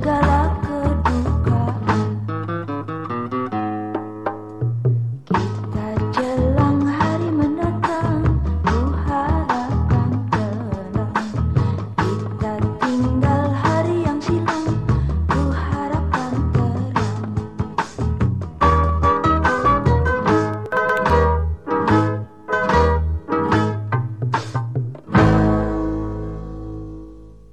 segala